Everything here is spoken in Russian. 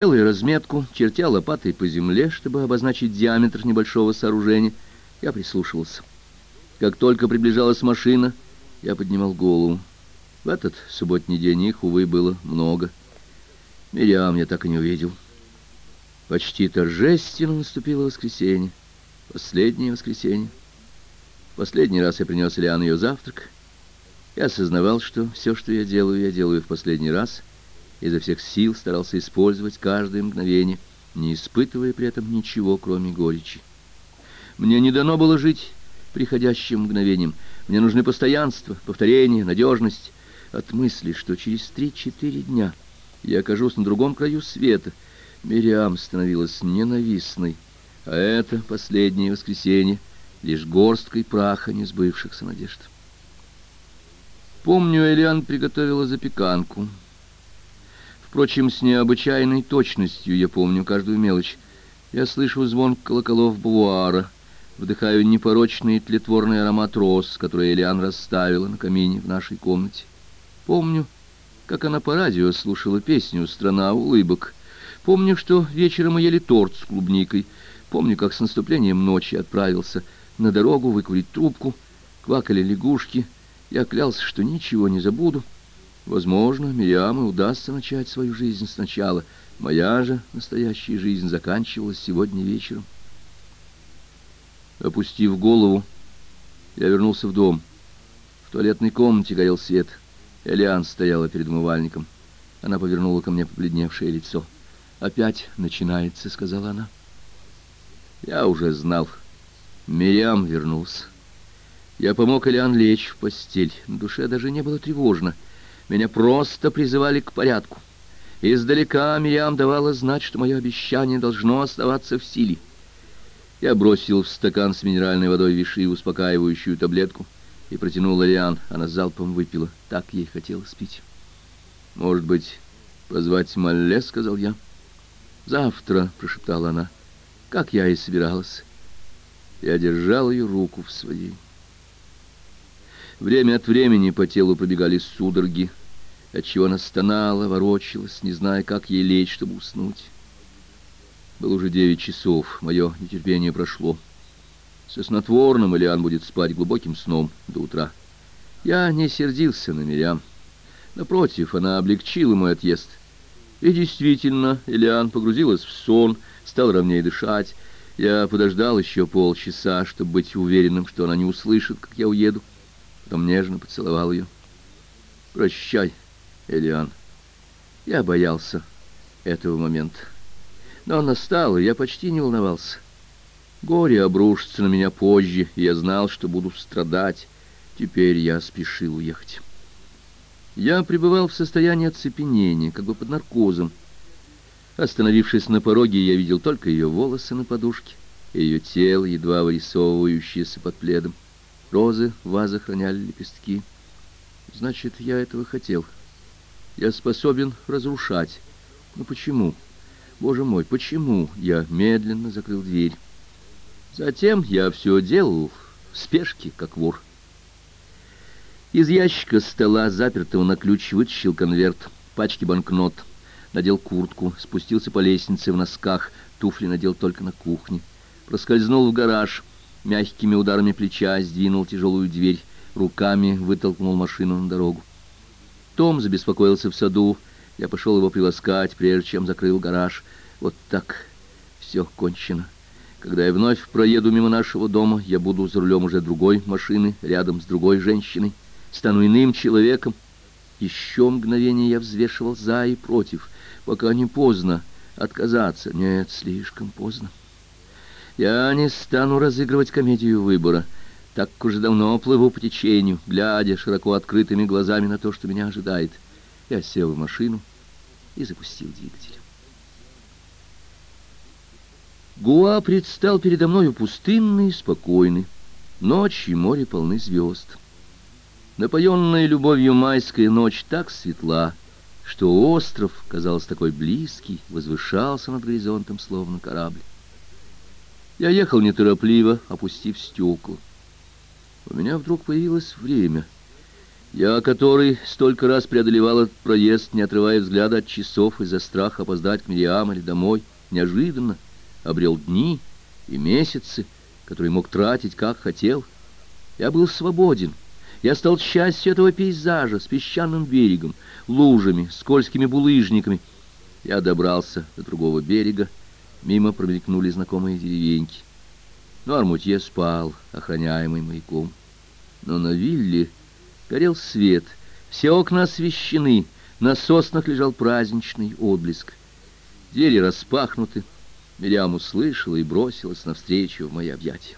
Делая разметку, чертя лопатой по земле, чтобы обозначить диаметр небольшого сооружения, я прислушивался. Как только приближалась машина, я поднимал голову. В этот субботний день их, увы, было много. Мириам я так и не увидел. Почти торжественно наступило воскресенье. Последнее воскресенье. Последний раз я принес Лиан ее завтрак. Я осознавал, что все, что я делаю, я делаю в последний раз — изо всех сил старался использовать каждое мгновение, не испытывая при этом ничего, кроме горечи. Мне не дано было жить приходящим мгновением. Мне нужны постоянство, повторение, надежность. От мысли, что через три-четыре дня я окажусь на другом краю света, Мириам становилась ненавистной, а это последнее воскресенье лишь горсткой праха несбывшихся надежд. Помню, Элиан приготовила запеканку — Впрочем, с необычайной точностью я помню каждую мелочь. Я слышу звон колоколов бувуара, вдыхаю непорочный тлетворный аромат роз, который Элиан расставила на камине в нашей комнате. Помню, как она по радио слушала песню «Страна улыбок». Помню, что вечером мы ели торт с клубникой. Помню, как с наступлением ночи отправился на дорогу выкурить трубку. Квакали лягушки. Я клялся, что ничего не забуду. Возможно, Мириам и удастся начать свою жизнь сначала. Моя же настоящая жизнь заканчивалась сегодня вечером. Опустив голову, я вернулся в дом. В туалетной комнате горел свет. Элиан стояла перед умывальником. Она повернула ко мне побледневшее лицо. «Опять начинается», — сказала она. Я уже знал. Мириам вернулся. Я помог Элиан лечь в постель. На душе даже не было тревожно. Меня просто призывали к порядку. Издалека Мириам давала знать, что мое обещание должно оставаться в силе. Я бросил в стакан с минеральной водой виши успокаивающую таблетку и протянул Лориан. Она залпом выпила. Так ей хотелось пить. «Может быть, позвать Малле?» — сказал я. «Завтра», — прошептала она, — «как я и собиралась». Я держал ее руку в своей. Время от времени по телу пробегали судороги, отчего она стонала, ворочалась, не зная, как ей лечь, чтобы уснуть. Было уже девять часов, мое нетерпение прошло. Со снотворным Элиан будет спать глубоким сном до утра. Я не сердился на Мирям. Напротив, она облегчила мой отъезд. И действительно, Элиан погрузилась в сон, стал ровнее дышать. Я подождал еще полчаса, чтобы быть уверенным, что она не услышит, как я уеду потом нежно поцеловал ее. «Прощай, Элиан». Я боялся этого момента. Но он настал, и я почти не волновался. Горе обрушится на меня позже, я знал, что буду страдать. Теперь я спешил уехать. Я пребывал в состоянии оцепенения, как бы под наркозом. Остановившись на пороге, я видел только ее волосы на подушке ее тело, едва вырисовывающееся под пледом. Розы в вазах роняли лепестки. Значит, я этого хотел. Я способен разрушать. Но почему? Боже мой, почему? Я медленно закрыл дверь. Затем я все делал в спешке, как вор. Из ящика стола, запертого на ключ, вытащил конверт, пачки банкнот, надел куртку, спустился по лестнице в носках, туфли надел только на кухне, проскользнул в гараж — мягкими ударами плеча сдвинул тяжелую дверь, руками вытолкнул машину на дорогу. Том забеспокоился в саду. Я пошел его приласкать, прежде чем закрыл гараж. Вот так все кончено. Когда я вновь проеду мимо нашего дома, я буду за рулем уже другой машины, рядом с другой женщиной, стану иным человеком. Еще мгновение я взвешивал за и против, пока не поздно отказаться. Нет, слишком поздно. Я не стану разыгрывать комедию выбора. Так уже давно плыву по течению, глядя широко открытыми глазами на то, что меня ожидает. Я сел в машину и запустил двигатель. Гуа предстал передо мною пустынный и спокойный. Ночь и море полны звезд. Напоенная любовью майская ночь так светла, что остров, казался такой близкий, возвышался над горизонтом, словно корабль. Я ехал неторопливо, опустив стекла. У меня вдруг появилось время. Я, который столько раз преодолевал этот проезд, не отрывая взгляда от часов из-за страха опоздать к Мириам или домой, неожиданно обрел дни и месяцы, которые мог тратить, как хотел. Я был свободен. Я стал частью этого пейзажа с песчаным берегом, лужами, скользкими булыжниками. Я добрался до другого берега, мимо промелькнули знакомые деревеньки. Но Армутье спал, охраняемый маяком. Но на вилле горел свет, все окна освещены, на соснах лежал праздничный отблеск. Двери распахнуты, Мириам услышала и бросилась навстречу в мои объятия.